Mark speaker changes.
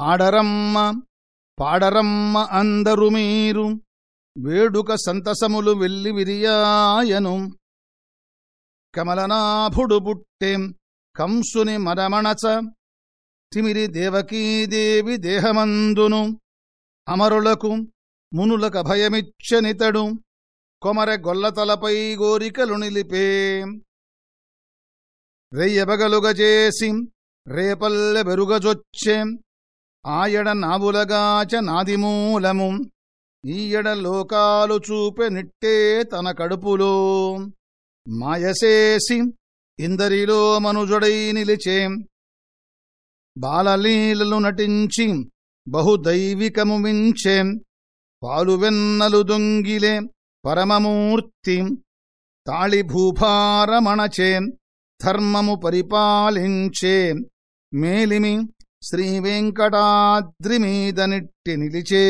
Speaker 1: ఆడరమ్మ పాడరమ్మ అందరు మీరు వేడుక సంతసములు వెళ్ళి విరియాయను. కమలనాభుడు బుట్టెం కంసుని మరమణచ తిమిరి దేవకీదేవి దేహమందును. అమరులకు మునులక భయమిచ్చనితడు కొమర గొల్లతలపై గోరికలు నిలిపే. రెయ్యబగలుగజేసి రేపల్లె బెరుగజొచ్చేం ఆయడ నాబులగాచ నాదిమూలము. ఈయడ లోకాలు చూపె నిట్టే తన కడుపులో. మాయసేసి ఇందరిలో మనుజుడై నిలిచే. బాలలీలలు నటించి బహుదైవికము మించే. పాలువెన్నలు దొంగిలే పరమమూర్తి. తాళిభూభారమణచే ధర్మము పరిపాలించే. మేలిమి శ్రీవెంకటాద్రిమీద నిట్టి నిలిచే